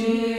Jesus.